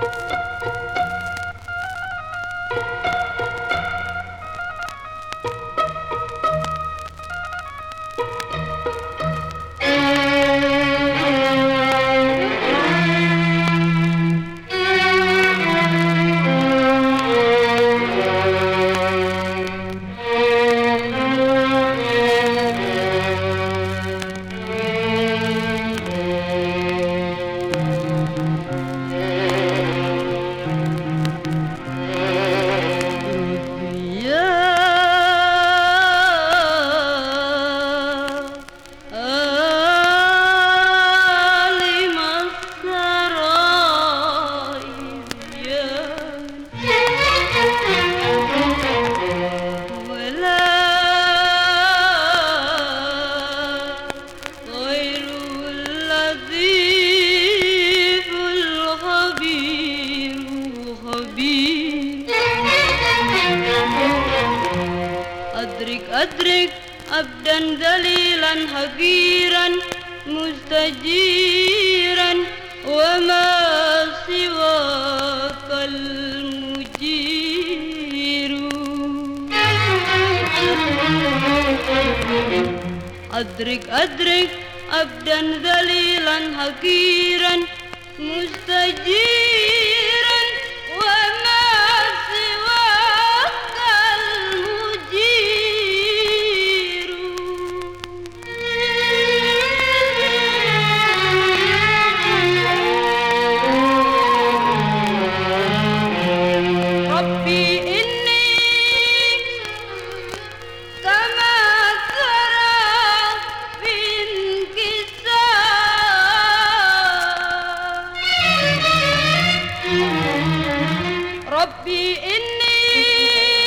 Música adrik adrik abdan zalilan hagiran mustajiran wa ma siwa kal mujiru adrik adrik abdan zalilan hagiran mustajiran ربي إني